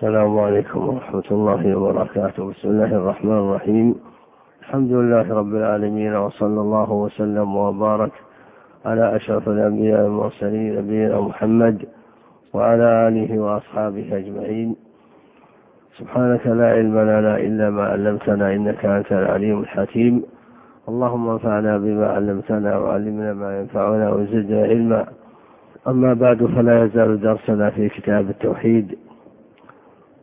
السلام عليكم ورحمة الله وبركاته. بسم الله الرحمن الرحيم. الحمد لله رب العالمين وصلى الله وسلم وبارك على أشرف الأنبياء والمرسلين نبينا محمد وعلى آله وأصحابه أجمعين. سبحانك لا علم لنا إلا ما علمتنا إنك أنت العليم الحكيم. اللهم انفعنا بما علمتنا وعلمنا ما ينفعنا وزدنا علما. أما بعد فلا يزال درسنا في كتاب التوحيد.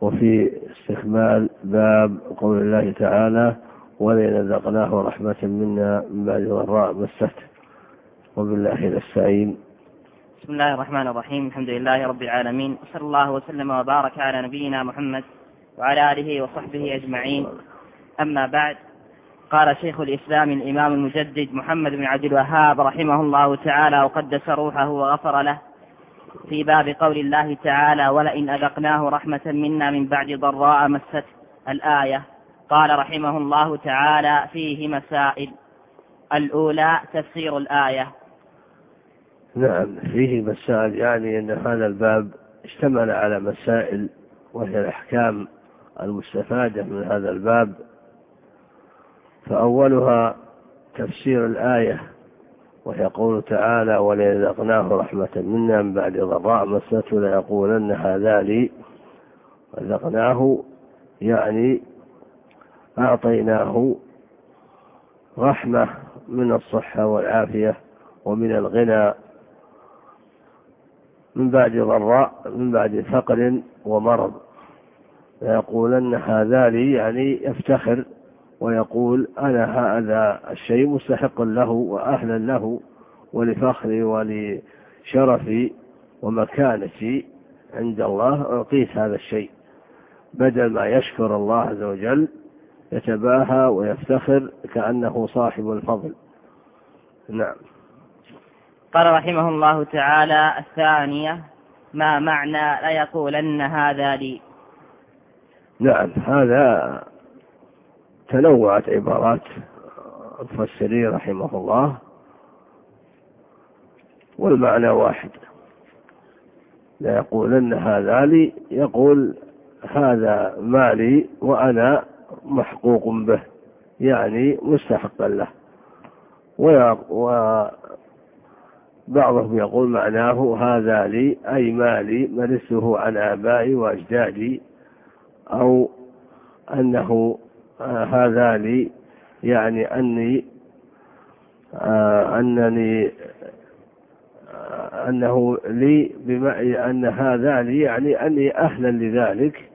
وفي استكمال باب قول الله تعالى ولئن ذقناه رحمة منا من بعد ضراء مسته. وبالله نستعين. بسم الله الرحمن الرحيم. الحمد لله رب العالمين. وصلى الله وسلم وبارك على نبينا محمد وعلى آله وصحبه أجمعين. أما بعد قال شيخ الإسلام الإمام المجدد محمد بن عبد الوهاب رحمه الله تعالى وقدس روحه وغفر له. في باب قول الله تعالى ولئن أذقناه رحمة منا من بعد ضراء مست الآية. قال رحمه الله تعالى فيه مسائل. الأولى تفسير الآية. نعم فيه مسائل يعني أن هذا الباب اشتمل على مسائل وهي الأحكام المستفادة من هذا الباب. فأولها تفسير الآية وهي قول تعالى ولئن ذقناه رحمة منا من بعد ضراء مسته ليقولن هذا لي وذقناه يعني أعطيناه رحمة من الصحة والعافية ومن الغنى من بعد ضراء من بعد فقر ومرض. ليقولن هذا لي يعني يفتخر ويقول أنا هذا الشيء مستحق له وأهلا له ولفخري ولشرفي ومكانتي عند الله. أعطيت هذا الشيء. بدل ما يشكر الله عز وجل يتباهى ويفتخر كأنه صاحب الفضل. نعم. قال رحمه الله تعالى الثانية ما معنى ليقولن هذا لي؟ نعم هذا تنوعت عبارات المفسرين رحمه الله والمعنى واحد. لا يقولن هذا لي يقول هذا مالي وأنا محقوق به يعني مستحقا له. وبعضهم يقول معناه هذا لي أي مالي مرثه عن آبائي وأجدادي أو أنه هذا لي يعني أني آه أنني آه أنه لي بما أن هذا لي يعني أني أهلا لذلك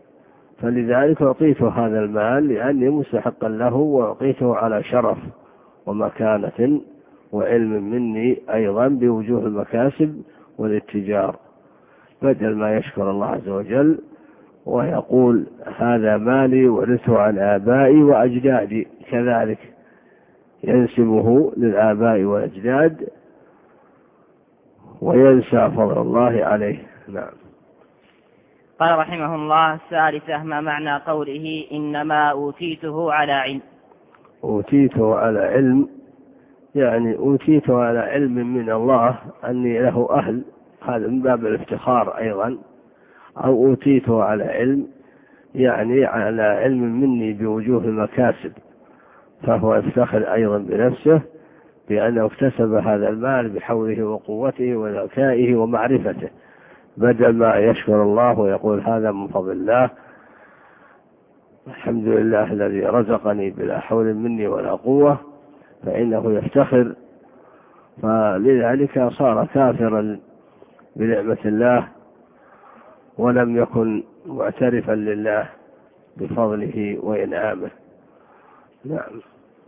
فلذلك أعطيته هذا المال لأني مستحقا له وأعطيته على شرف ومكانة وعلم مني أيضا بوجوه المكاسب والاتجار بدل ما يشكر الله عز وجل ويقول هذا مالي ورثه عن آبائي وأجدادي كذلك ينسبه للآباء والأجداد وينسى فضل الله عليه. نعم. قال رحمه الله الثالثة ما معنى قوله إنما أوتيته على علم؟ أوتيته على علم يعني أوتيته على علم من الله أني له أهل هذا من باب الافتخار أيضا. أو أوتيته على علم يعني على علم مني بوجوه المكاسب فهو يفتخر أيضا بنفسه بأنه اكتسب هذا المال بحوله وقوته وذكائه ومعرفته بدل ما يشكر الله ويقول هذا من فضل الله الحمد لله الذي رزقني بلا حول مني ولا قوة فإنه يفتخر. فلذلك صار كافرا بنعمة الله ولم يكن معترفا لله بفضله وإنعامه. نعم.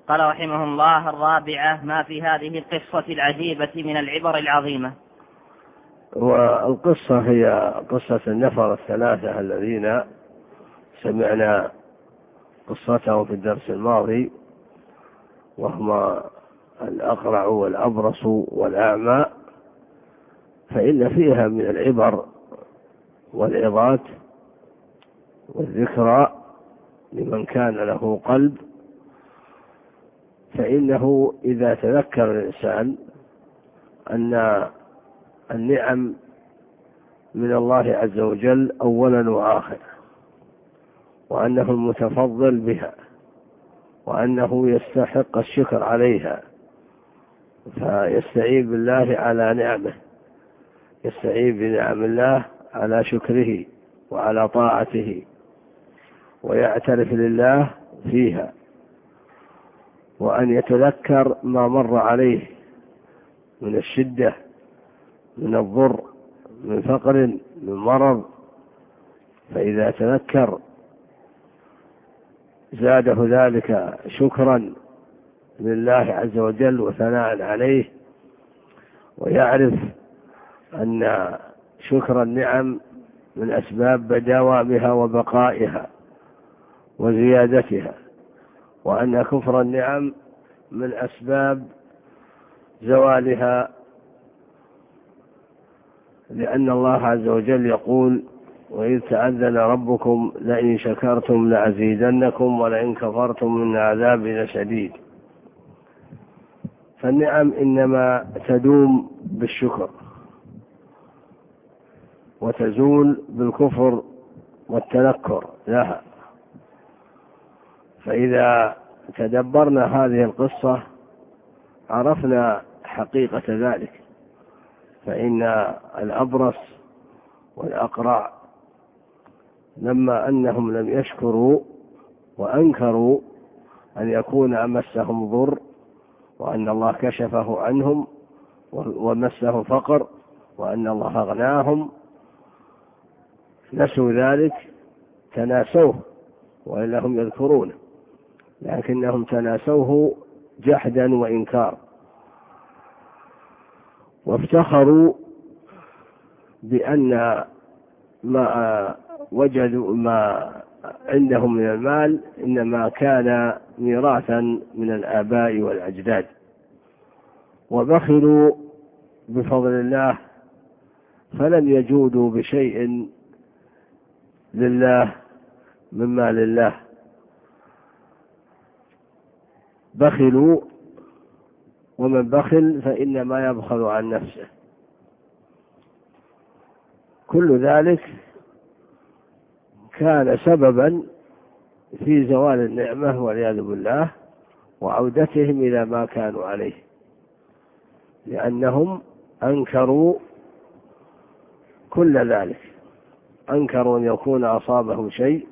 قال رحمه الله الرابعة ما في هذه القصة العجيبة من العبر العظيمة؟ والقصة هي قصة النفر الثلاثة الذين سمعنا قصتهم في الدرس الماضي وهما الأقرع والأبرص والأعمى فإن فيها من العبر والعظات والذكرى لمن كان له قلب فإنه إذا تذكر الإنسان أن النعم من الله عز وجل أولا وآخرا وأنه المتفضل بها وأنه يستحق الشكر عليها فيستعين بالله على نعمه يستعين بنعم الله على شكره وعلى طاعته ويعترف لله فيها وأن يتذكر ما مر عليه من الشدة من الضر من فقر من مرض. فإذا تذكر زاده ذلك شكرا لله عز وجل وثناء عليه ويعرف أن شكر النعم من أسباب دوامها وبقائها وزيادتها وأن كفر النعم من أسباب زوالها لأن الله عز وجل يقول وإذ تأذن ربكم لئن شكرتم لأزيدنكم ولئن كفرتم من عذاب لشديد. فالنعم إنما تدوم بالشكر. وتزول بالكفر والتنكر لها فإذا تدبرنا هذه القصة عرفنا حقيقة ذلك. فإن الأبرص والأقرع لما أنهم لم يشكروا وأنكروا أن يكون أمسهم ضر وأن الله كشفه عنهم ومسه فقر وأن الله أغناهم نسوا ذلك تناسوه وإلا هم يذكرونه لكنهم تناسوه جحدا وإنكار. وافتخروا بأن ما وجدوا ما عندهم من المال إنما كان ميراثا من الآباء والأجداد. وبخلوا بفضل الله فلم يجودوا بشيء لله من مال الله بخلوا ومن بخل فإنما يبخل عن نفسه. كل ذلك كان سببا في زوال النعمة والعياذ بالله وعودتهم إلى ما كانوا عليه. لأنهم أنكروا كل ذلك. أنكروا أن يكون أصابهم شيء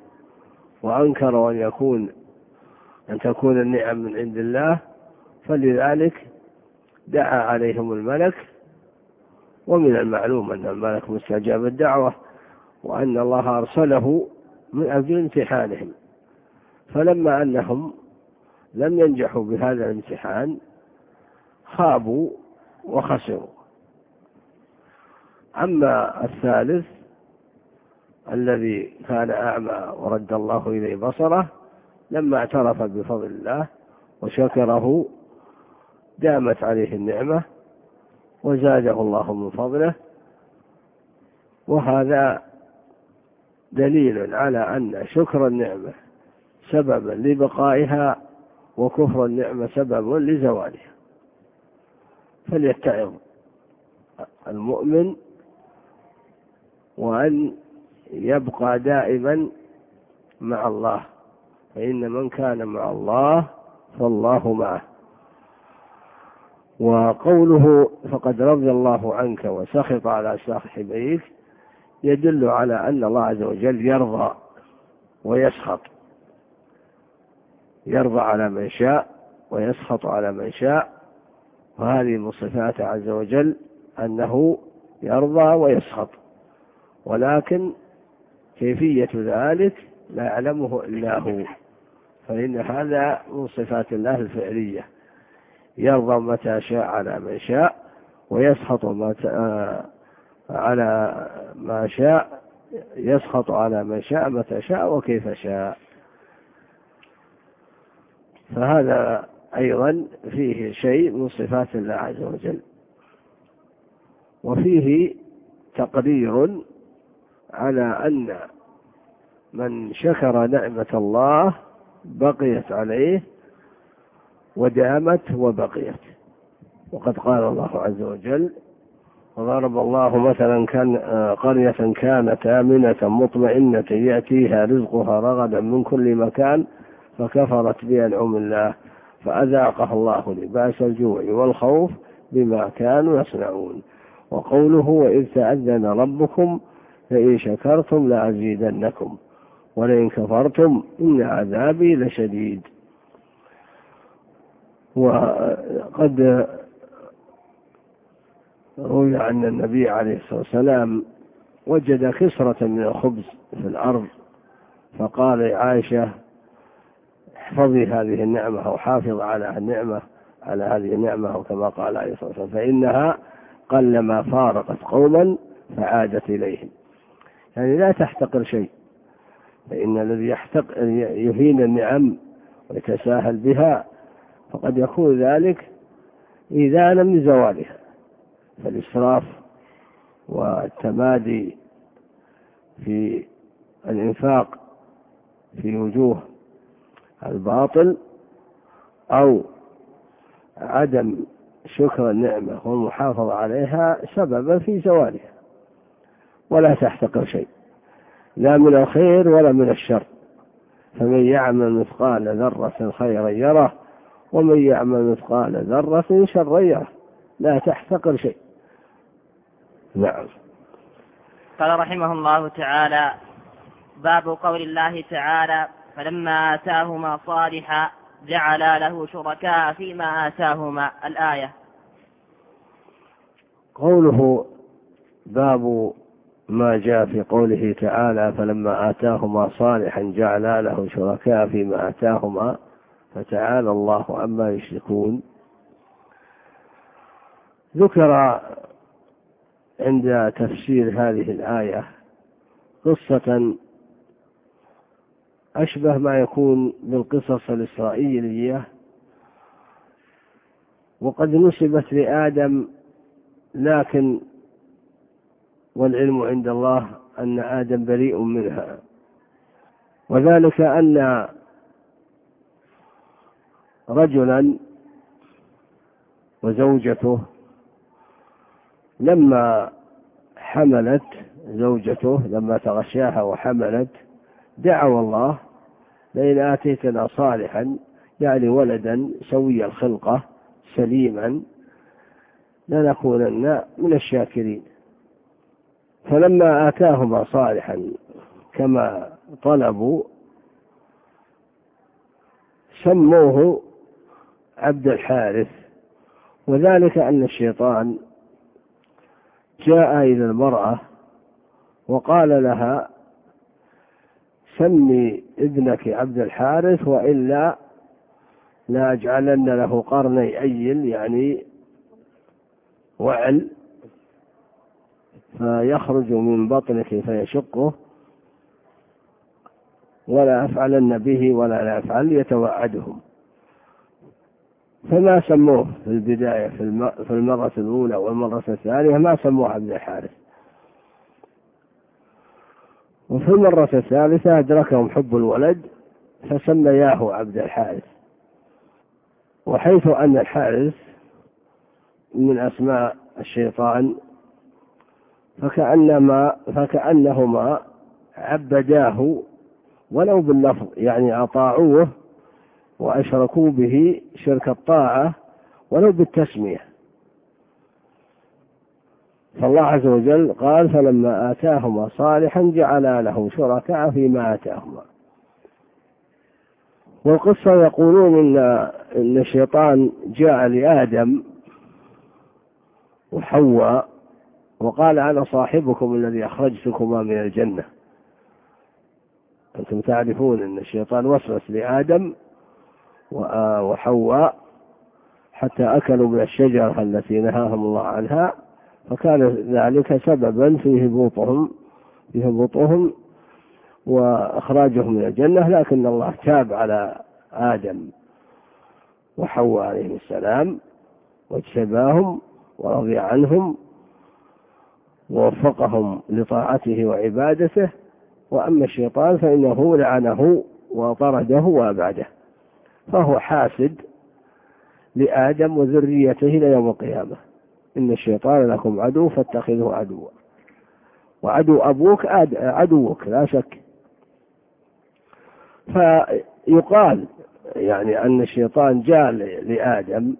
وأنكروا أن يكون أن تكون النعم من عند الله فلذلك دعا عليهم الملك ومن المعلوم أن الملك مستجاب الدعوة وأن الله أرسله من أجل امتحانهم. فلما أنهم لم ينجحوا بهذا الامتحان خابوا وخسروا. أما الثالث الذي كان أعمى ورد الله إليه بصره لما اعترف بفضل الله وشكره دامت عليه النعمة وزاده الله من فضله. وهذا دليل على أن شكر النعمة سببا لبقائها وكفر النعمة سبب لزوالها. فليتعظ المؤمن وأن يبقى دائما مع الله فإن من كان مع الله فالله معه. وقوله فقد رضي الله عنك وسخط على صاحبيك يدل على أن الله عز وجل يرضى ويسخط. يرضى على من شاء ويسخط على من شاء. وهذه من صفاته عز وجل أنه يرضى ويسخط. ولكن كيفية ذلك لا يعلمه إلا هو. فإن هذا من صفات الله الفعلية. يرضى متى شاء على من شاء ويسخط متى على ما شاء يسخط على من شاء متى شاء وكيف شاء. فهذا أيضا فيه شيء من صفات الله عز وجل. وفيه تقرير على أن من شكر نعمة الله بقيت عليه ودامت وبقيت. وقد قال الله عز وجل وضرب الله مثلا كان قرية كانت آمنة مطمئنة يأتيها رزقها رغدا من كل مكان فكفرت بأنعم الله فأذاقها الله لباس الجوع والخوف بما كانوا يصنعون. وقوله وإذ تأذن ربكم لئن شكرتم لأزيدنكم ولئن كفرتم إن عذابي لشديد. وقد روي أن النبي عليه الصلاة والسلام وجد كسرة من الخبز في الأرض فقال لعائشة احفظي هذه النعمة أو حافظ على النعمة على هذه النعمة أو كما قال عليه الصلاة والسلام فإنها قلما فارقت قوما فعادت إليهم. يعني لا تحتقر شيء. فإن الذي يحتقر يهين النعم ويتساهل بها فقد يكون ذلك إيذانا من زوالها. فالإسراف والتمادي في الإنفاق في وجوه الباطل أو عدم شكر النعمة والمحافظة عليها سببا في زوالها. ولا تحتقر شيء. لا من الخير ولا من الشر. فمن يعمل مثقال ذرة خيرا يره ومن يعمل مثقال ذرة شرا يره. لا تحتقر شيء. نعم. قال رحمه الله تعالى باب قول الله تعالى فلما آتاهما صالحا جعلا له شركاء فيما آتاهما. الآية. قوله باب ما جاء في قوله تعالى فلما آتاهما صالحا جعلا له شركاء فيما آتاهما فتعالى الله عما يشركون. ذكر عند تفسير هذه الآية قصة أشبه ما يكون بالقصص الإسرائيلية وقد نسبت لآدم لكن والعلم عند الله أن آدم بريء منها. وذلك أن رجلا وزوجته لما حملت زوجته لما تغشاها وحملت دعوا الله لئن آتيتنا صالحا يعني ولدا سوي الخلقة سليما لنكونن من الشاكرين. فلما آتاهما صالحا كما طلبوا سموه عبد الحارث. وذلك أن الشيطان جاء إلى المرأة وقال لها سمي ابنك عبد الحارث وإلا لأجعلن له قرني أيل يعني وعل. فيخرج من بطنك فيشقه ولا أفعلن به ولا لا أفعل يتوعدهم فما سموه في البداية في المرة الأولى والمرة الثانية ما سموه عبد الحارث. وفي المرة الثالثة أدركهم حب الولد فسمياه عبد الحارث. وحيث أن الحارث من أسماء الشيطان فكأنما فكأنهما عبداه ولو باللفظ يعني أطاعوه وأشركوا به شرك الطاعة ولو بالتسمية. فالله عز وجل قال فلما آتاهما صالحا جعلا له شركاء فيما آتاهما. والقصة يقولون إن إن الشيطان جاء لآدم وحواء وقال أنا صاحبكم الذي أخرجتكما من الجنة. أنتم تعرفون أن الشيطان وسوس لآدم وحواء حتى أكلوا من الشجرة التي نهاهم الله عنها فكان ذلك سببا في هبوطهم في هبوطهم وإخراجهم من الجنة لكن الله تاب على آدم وحواء عليه السلام واجتباهم ورضي عنهم ووفقهم لطاعته وعبادته وأما الشيطان فإنه لعنه وطرده وأبعده فهو حاسد لآدم وذريته إلى يوم القيامة. إن الشيطان لكم عدو فاتخذوه عدوا. وعدو أبوك عدوك لا شك. فيقال يعني أن الشيطان جاء لآدم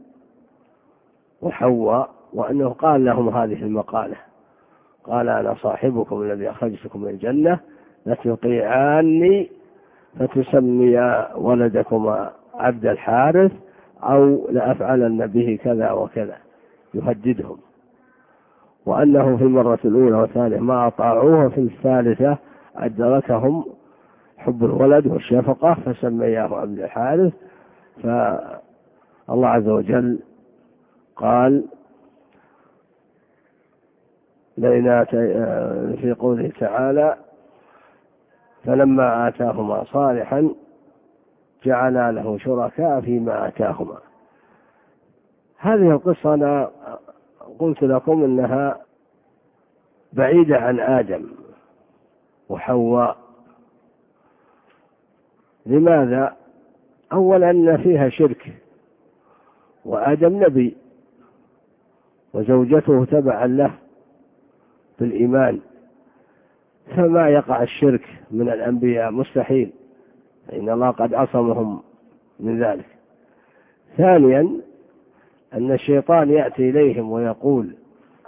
وحواء وأنه قال لهم هذه المقالة. قال أنا صاحبكم الذي أخرجتكم من الجنة لتطيعاني فتسمي ولدكما عبد الحارث أو لأفعلن به كذا وكذا. يهددهم. وأنه في المرة الأولى والثانية ما أطاعوه في الثالثة أدركهم حب الولد والشفقة فسمياه عبد الحارث. فالله عز وجل قال لئن في قوله تعالى فلما آتاهما صالحا جعلا له شركاء فيما آتاهما. هذه القصة أنا قلت لكم إنها بعيدة عن آدم وحواء. لماذا؟ أولا أن فيها شرك وآدم نبي وزوجته تبعا له. بالإيمان. فما يقع الشرك من الأنبياء؟ مستحيل. فإن الله قد عصمهم من ذلك. ثانيا أن الشيطان يأتي إليهم ويقول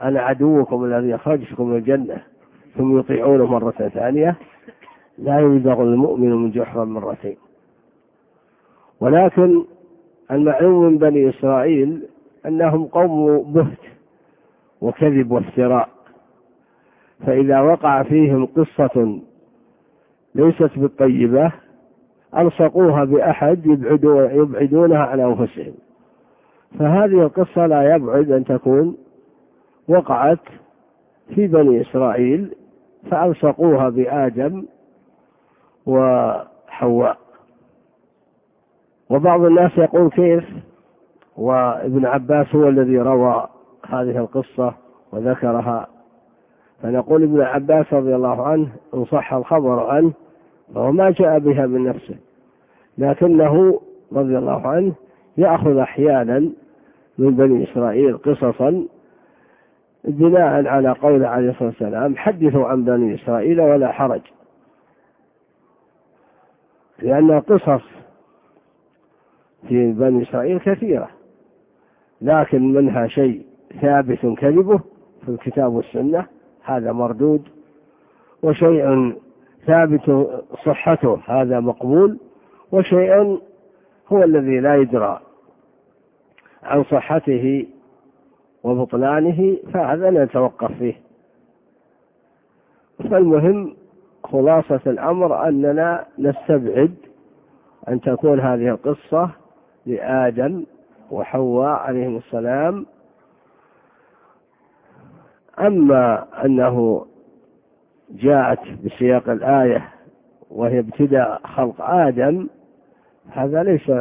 أنا عدوكم الذي أخرجتكم من الجنة ثم يطيعونه مرة ثانية. لا يلدغ المؤمن من جحر مرتين. ولكن المعلوم من بني إسرائيل أنهم قوم بهت وكذب وافتراء فإذا وقع فيهم قصة ليست بالطيبة ألصقوها بأحد يبعدونها عن أنفسهم. فهذه القصة لا يبعد أن تكون وقعت في بني إسرائيل فألصقوها بآدم وحواء. وبعض الناس يقول كيف؟ وابن عباس هو الذي روى هذه القصة وذكرها. فنقول ابن عباس رضي الله عنه إن صح الخبر عنه فهو ما جاء بها من نفسه. لكنه رضي الله عنه يأخذ أحيانا من بني إسرائيل قصصا بناء على قول عليه الصلاة والسلام حدثوا عن بني إسرائيل ولا حرج. لأن القصص في بني إسرائيل كثيرة لكن منها شيء ثابت كذبه في الكتاب والسنة هذا مردود وشيء ثابت صحته هذا مقبول وشيء هو الذي لا يدرى عن صحته وبطلانه فهذا نتوقف فيه. فالمهم خلاصة الأمر أننا نستبعد أن تكون هذه القصة لآدم وحواء عليهم السلام أما أنه جاءت بسياق الآية وهي ابتداء خلق آدم هذا ليس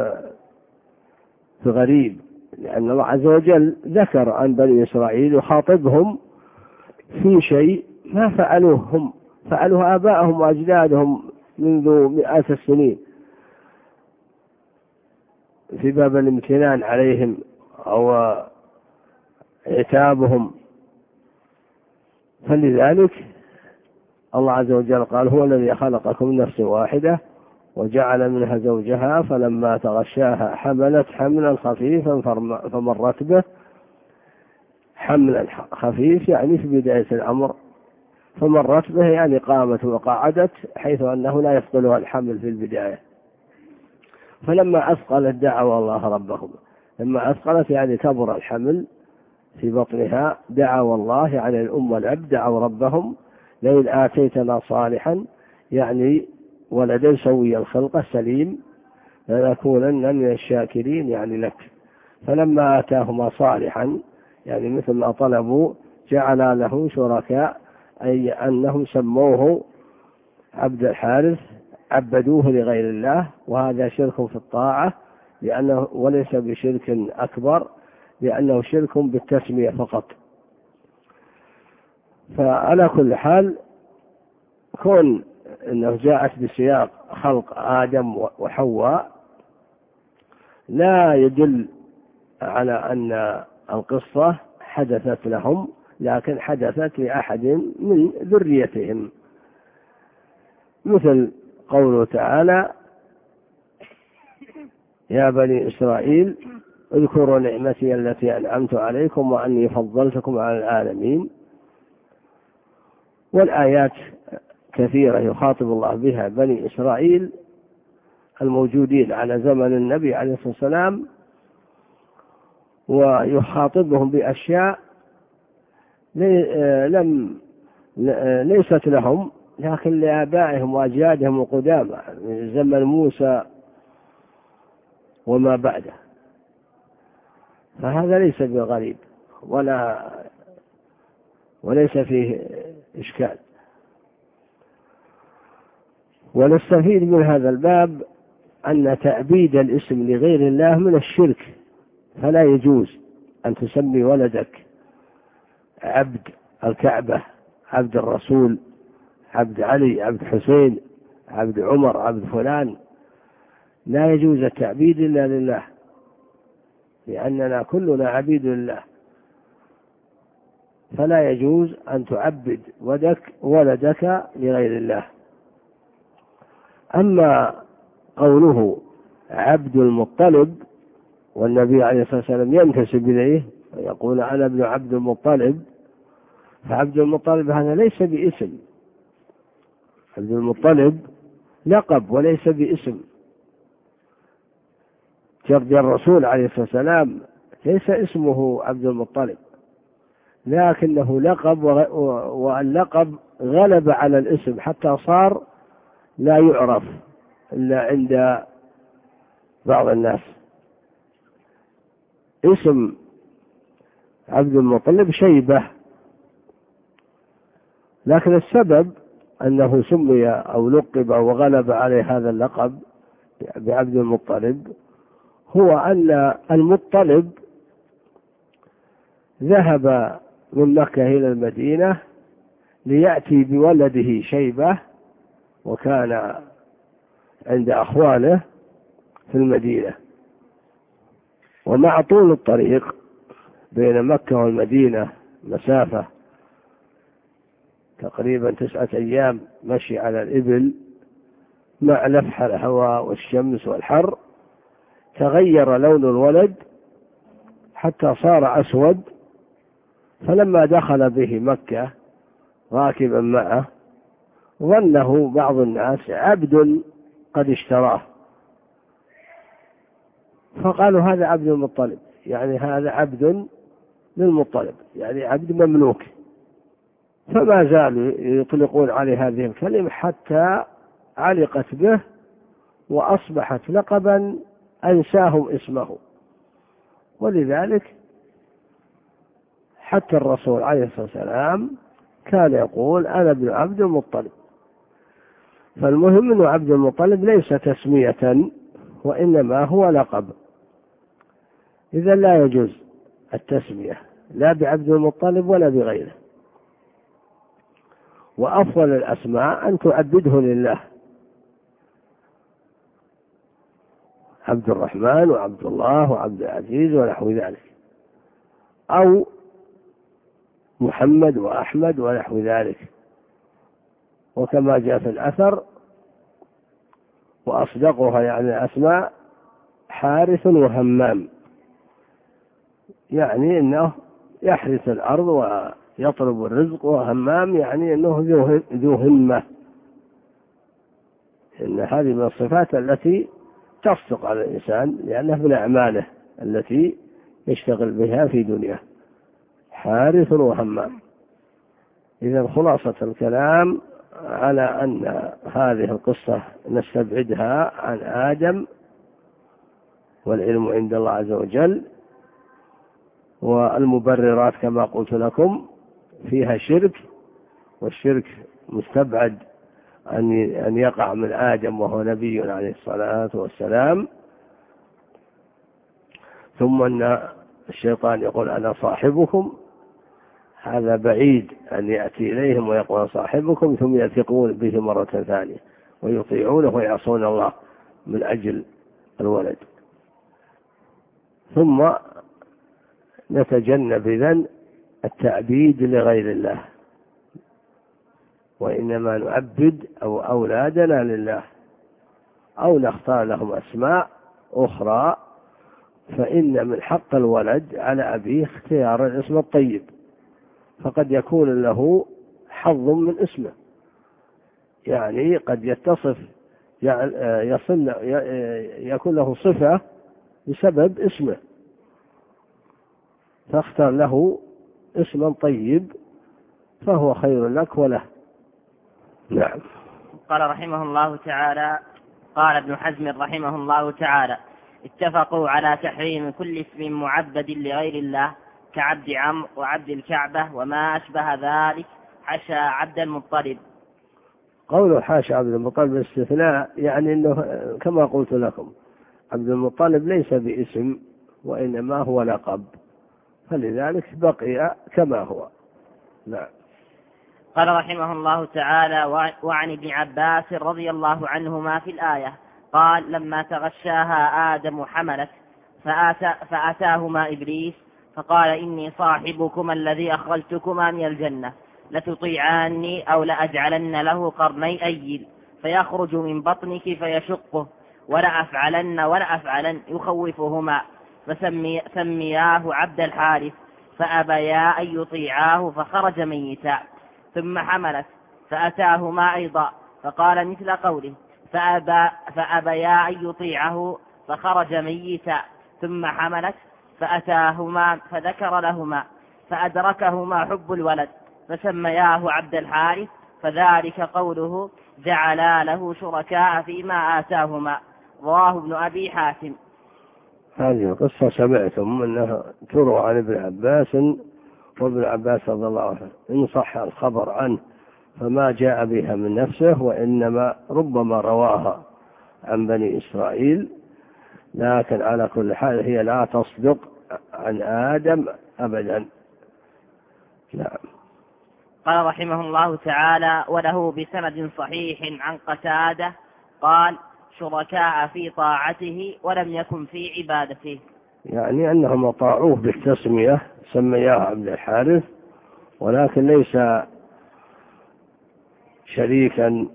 بغريب لأن الله عز وجل ذكر عن بني إسرائيل يخاطبهم في شيء ما فعلوه هم فعلوه آباءهم وأجدادهم منذ مئات السنين. في باب الامتنان عليهم أو عتابهم فلذلك الله عز وجل قال هو الذي خلقكم نفس واحدة وجعل منها زوجها فلما تغشاها حملت حملا خفيفا فمرت به. حملا خفيف يعني في بداية الأمر. فمرت به يعني قامت وقعدت حيث أنه لا يفضلها الحمل في البداية. فلما أثقلت دعوا الله ربهم. لما أثقلت يعني كبر الحمل. في بطنها دعوا الله يعني الأم والأب دعوا ربهم لئن آتيتنا صالحا يعني ولدا سوي الخلق سليم لنكونن من الشاكرين يعني لك. فلما آتاهما صالحا يعني مثل ما طلبوا جعل له شركاء أي أنهم سموه عبد الحارث عبدوه لغير الله وهذا شرك في الطاعة لأنه وليس بشرك أكبر لأنه شرك بالتسمية فقط. فعلى كل حال كون أنه جاءت بسياق خلق آدم وحواء لا يدل على أن القصة حدثت لهم لكن حدثت لأحد من ذريتهم. مثل قوله تعالى يا بني إسرائيل اذكروا نعمتي التي أنعمت عليكم وأني فضلتكم على العالمين. والآيات كثيرة يخاطب الله بها بني إسرائيل الموجودين على زمن النبي عليه الصلاة والسلام ويخاطبهم بأشياء لم ليست لهم لكن لآبائهم وأجدادهم وقدامى من زمن موسى وما بعده. فهذا ليس بغريب ولا وليس فيه إشكال. ونستفيد من هذا الباب أن تعبيد الاسم لغير الله من الشرك فلا يجوز أن تسمي ولدك عبد الكعبة عبد الرسول عبد علي عبد حسين عبد عمر عبد فلان. لا يجوز التعبيد إلا لله. لأننا كلنا عبيد لله. فلا يجوز أن تعبد ودك ولدك لغير الله. أما قوله عبد المطلب والنبي عليه الصلاة والسلام ينتسب إليه ويقول أنا ابن عبد المطلب فعبد المطلب هذا ليس باسم. عبد المطلب لقب وليس باسم. جرد الرسول عليه الصلاة والسلام ليس اسمه عبد المطلب. لكنه لقب واللقب غلب على الاسم حتى صار لا يعرف إلا عند بعض الناس. اسم عبد المطلب شيبة. لكن السبب أنه سمي أو لقب وغلب عليه هذا اللقب بعبد المطلب هو أن المطلب ذهب من مكة إلى المدينة ليأتي بولده شيبة وكان عند أخوانه في المدينة. ومع طول الطريق بين مكة والمدينة مسافة تقريبا تسعة أيام مشي على الإبل مع لفح الهواء والشمس والحر. تغير لون الولد حتى صار أسود فلما دخل به مكة راكبا معه ظنه بعض الناس عبد قد اشتراه. فقالوا هذا عبد المطلب يعني هذا عبد للمطلب يعني عبد مملوك. فما زالوا يطلقون عليه هذه الكلمة حتى علقت به وأصبحت لقبا أنساهم اسمه. ولذلك حتى الرسول عليه الصلاة والسلام كان يقول أنا ابن عبد المطلب. فالمهم أن عبد المطلب ليس تسمية وإنما هو لقب. إذا لا يجوز التسمية لا بعبد المطلب ولا بغيره. وأفضل الأسماء أن تعبده لله. عبد الرحمن وعبد الله وعبد العزيز ونحو ذلك. أو محمد وأحمد ونحو ذلك. وكما جاء في الأثر وأصدقها يعني أسماء حارث وهمام. يعني أنه يحرث الأرض ويطلب الرزق وهمام يعني أنه ذو همة. إن هذه من الصفات التي تصدق على الإنسان لأنها من أعماله التي يشتغل بها في دنياه. حارث وهمام. إذا خلاصة الكلام على أن هذه القصة نستبعدها عن آدم والعلم عند الله عز وجل والمبررات كما قلت لكم فيها شرك والشرك مستبعد أن أن يقع من آدم وهو نبي عليه الصلاة والسلام. ثم أن الشيطان يقول أنا صاحبكم. هذا بعيد أن يأتي إليهم ويقول صاحبكم ثم يثقون به مرة ثانية ويطيعونه ويعصون الله من أجل الولد. ثم نتجنب إذن التعبيد لغير الله. وإنما نعبد أو أولادنا لله أو نختار لهم أسماء أخرى فإن من حق الولد على أبيه اختيار الاسم الطيب فقد يكون له حظ من اسمه. يعني قد يتصف يصل يكون له صفة بسبب اسمه فاختر له اسما طيب فهو خير لك وله. نعم. قال رحمه الله تعالى قال ابن حزم رحمه الله تعالى اتفقوا على تحريم كل اسم معبد لغير الله كعبد عمرو وعبد الكعبة وما أشبه ذلك حشى عبد المطلب. قوله حاشا عبد المطلب استثناء يعني إنه كما قلت لكم عبد المطلب ليس باسم وإنما هو لقب فلذلك بقي كما هو. نعم. قال رحمه الله تعالى وعن ابن عباس رضي الله عنهما في الآية قال لما تغشاها آدم حملت فأتاهما إبليس فقال إني صاحبكما الذي أخرجتكما من الجنة لتطيعاني أو لأجعلن له قرني أيل فيخرج من بطنك فيشقه ولأفعلن ولأفعلن يخوفهما فسمي سمياه عبد الحارث فأبيا أن يطيعاه فخرج ميتا. ثم حملت فأتاهما أيضا فقال مثل قوله فأبى فأبيا أن يطيعه فخرج ميتا ثم حملت فأتاهما فذكر لهما فأدركهما حب الولد فسمياه عبد الحارث فذلك قوله جعلا له شركاء فيما آتاهما. رواه ابن أبي حاتم. هذه القصة سمعتم أنها تروى عن ابن عباس وابن عباس رضي الله عنه. إن صح الخبر عنه فما جاء بها من نفسه وإنما ربما رواها عن بني إسرائيل. لكن على كل حال هي لا تصدق عن آدم أبدا. نعم. قال رحمه الله تعالى وله بسند صحيح عن قتادة قال شركاء في طاعته ولم يكن في عبادته. يعني أنهم أطاعوه بالتسمية سمياه عبد الحارث ولكن ليس شريكا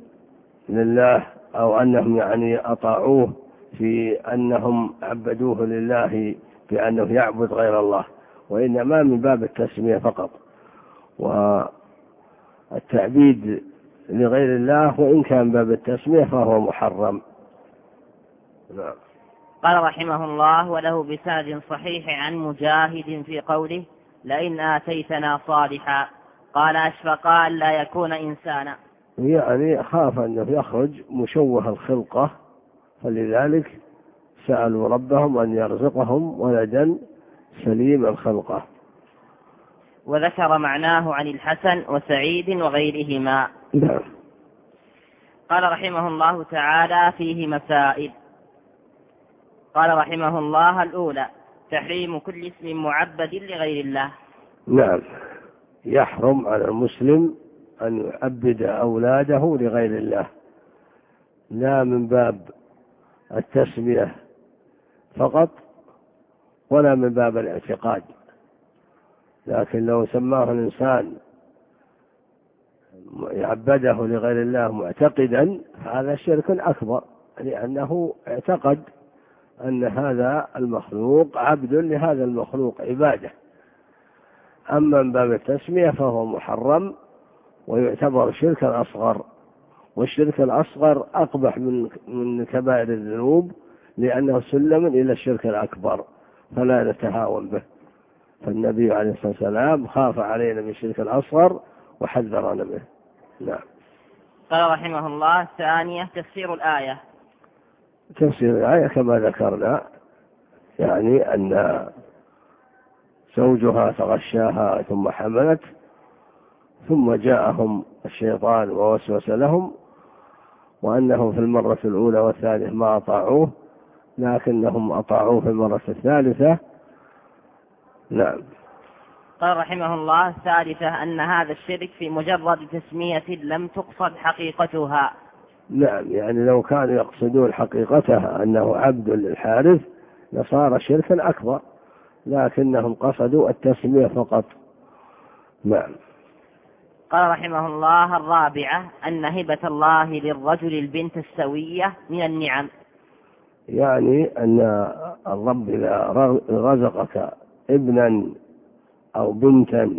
لله أو أنهم يعني أطاعوه في أنهم عبدوه لله بأنه يعبد غير الله وإنما من باب التسمية فقط. والتعبيد لغير الله وإن كان باب التسمية فهو محرم. نعم. قال رحمه الله وله بسند صحيح عن مجاهد في قوله لئن آتيتنا صالحا قال أشفق أن لا يكون إنسانا. يعني خاف أنه يخرج مشوه الخلقة فلذلك سألوا ربهم أن يرزقهم ولدا سليم الخلقة. وذكر معناه عن الحسن وسعيد وغيرهما. نعم. قال رحمه الله تعالى فيه مسائل قال رحمه الله الأولى تحريم كل اسم معبد لغير الله. نعم. يحرم على المسلم أن يعبد أولاده لغير الله. لا من باب التسمية فقط ولا من باب الاعتقاد. لكن لو سماه الإنسان عبده لغير الله معتقدا هذا شرك أكبر لأنه اعتقد أن هذا المخلوق عبد لهذا المخلوق عبادة. أما من باب التسمية فهو محرم ويعتبر شركا أصغر والشرك الأصغر أقبح من من كبائر الذنوب لأنه سلم إلى الشرك الأكبر فلا نتهاون به. فالنبي عليه الصلاة والسلام خاف علينا من الشرك الأصغر وحذرنا به نعم. قال رحمه الله الثانية تفسير الآية. تفسير الآية كما ذكرنا يعني أن زوجها تغشاها ثم حملت ثم جاءهم الشيطان ووسوس لهم وأنهم في المرة الأولى والثانية ما أطاعوه لكنهم أطاعوه في المرة الثالثة. نعم. قال رحمه الله الثالثة أن هذا الشرك في مجرد تسمية لم تقصد حقيقتها. نعم يعني لو كانوا يقصدون حقيقتها أنه عبد للحارث لصار شركا أكبر لكنهم قصدوا التسمية فقط. نعم. قال رحمه الله الرابعة أن هبة الله للرجل البنت السوية من النعم. يعني أن الرب إذا رزقك ابنا أو بنتا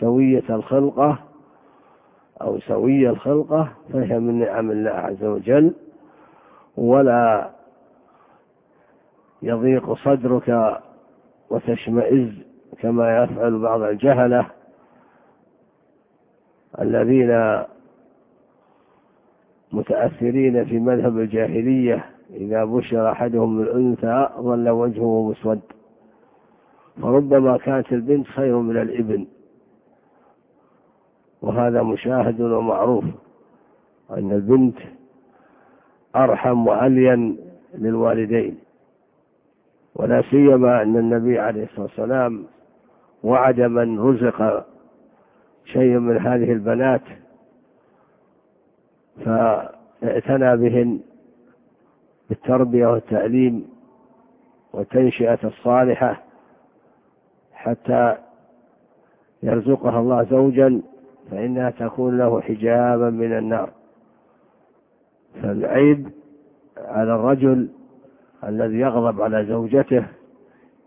سوية الخلقة أو سوية الخلقة فهي من نعم الله عز وجل ولا يضيق صدرك وتشمئز كما يفعل بعض الجهلة الذين متأثرين في مذهب الجاهلية. إذا بشر أحدهم بالأنثى ظل وجهه مسود. فربما كانت البنت خير من الإبن. وهذا مشاهد ومعروف أن البنت أرحم وألين للوالدين. ولا سيما أن النبي عليه الصلاة والسلام وعد من رزق شيء من هذه البنات فاعتنى بهن بالتربية والتعليم والتنشئة الصالحة حتى يرزقها الله زوجا فإنها تكون له حجابا من النار. فالعيب على الرجل الذي يغضب على زوجته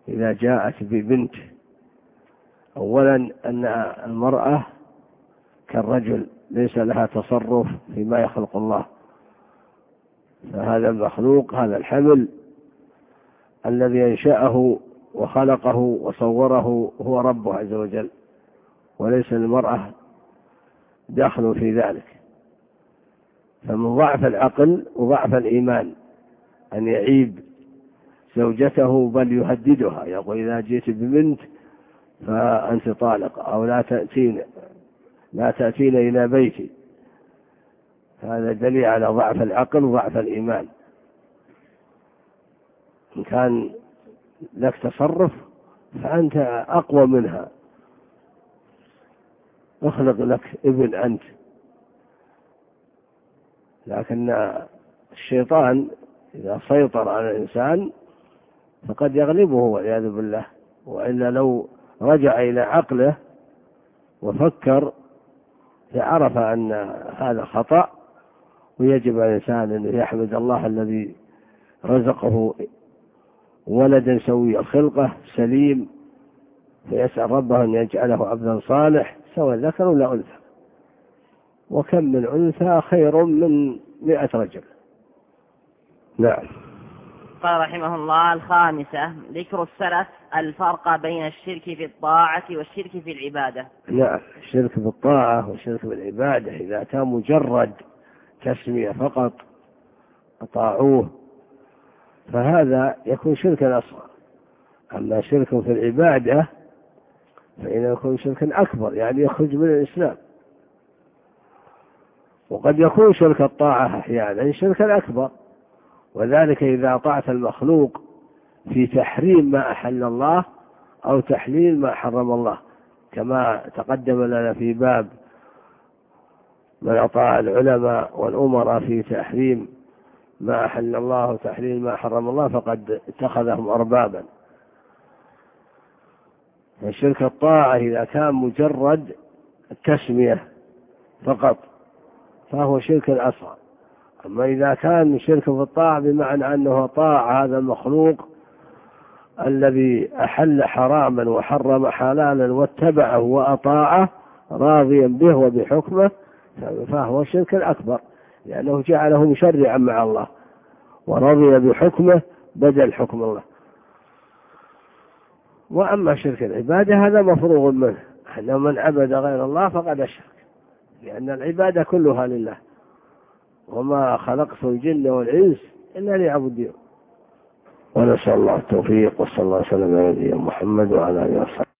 إذا جاءت ببنت. أولا أن المرأة كالرجل ليس لها تصرف فيما يخلق الله. فهذا المخلوق هذا الحمل الذي أنشأه وخلقه وصوره هو ربه عز وجل وليس للمراه دخل في ذلك. فمن ضعف العقل وضعف الإيمان أن يعيب زوجته بل يهددها. يقول إذا جئت ببنت فأنت طالق أو لا تأتين لا تأتين إلى بيتي. هذا دليل على ضعف العقل وضعف الإيمان. إن كان لك تصرف فأنت أقوى منها. اخلق لك ابن أنت. لكن الشيطان إذا سيطر على الإنسان فقد يغلبه والعياذ بالله. وإلا لو رجع إلى عقله وفكر لعرف أن هذا خطأ ويجب على الإنسان أن يحمد الله الذي رزقه ولدا سوي الخلقة سليم فيسأل ربه أن يجعله عبدا صالح. سواء ذكر ولا أنثى. وكم من أنثى خير من مئة رجل. نعم. قال رحمه الله الخامسة ذكر السلف الفرق بين الشرك في الطاعة والشرك في العبادة. نعم. الشرك في الطاعة والشرك في العبادة إذا كان مجرد تسمية فقط أطاعوه فهذا يكون شركا أصغر. أما شرك في العبادة فإنه يكون شركا أكبر يعني يخرج من الإسلام. وقد يكون شرك الطاعة أحيانا شركا أكبر. وذلك إذا أطعت المخلوق في تحريم ما أحل الله أو تحليل ما حرم الله. كما تقدم لنا في باب من أطاع العلماء والأمراء في تحريم ما أحل الله وتحليل ما حرم الله فقد اتخذهم أربابا. فشرك الطاعة إذا كان مجرد التسمية فقط فهو شرك أصغر أما إذا كان شرك في الطاعة بمعنى أنه طاع هذا المخلوق الذي أحل حراما وحرم حلالا واتبعه وأطاعه راضيا به وبحكمه فهو الشرك الأكبر لأنه جعله مشرعا مع الله ورضي بحكمه بدل حكم الله. وأما شرك العبادة هذا مفروغ منه. أنه من عبد غير الله فقد أشرك لأن العبادة كلها لله. وما خلقت الجن والإنس إلا ليعبدون. ونسأل الله التوفيق وصلى الله وسلم على نبينا محمد وعلى آله وصحبه.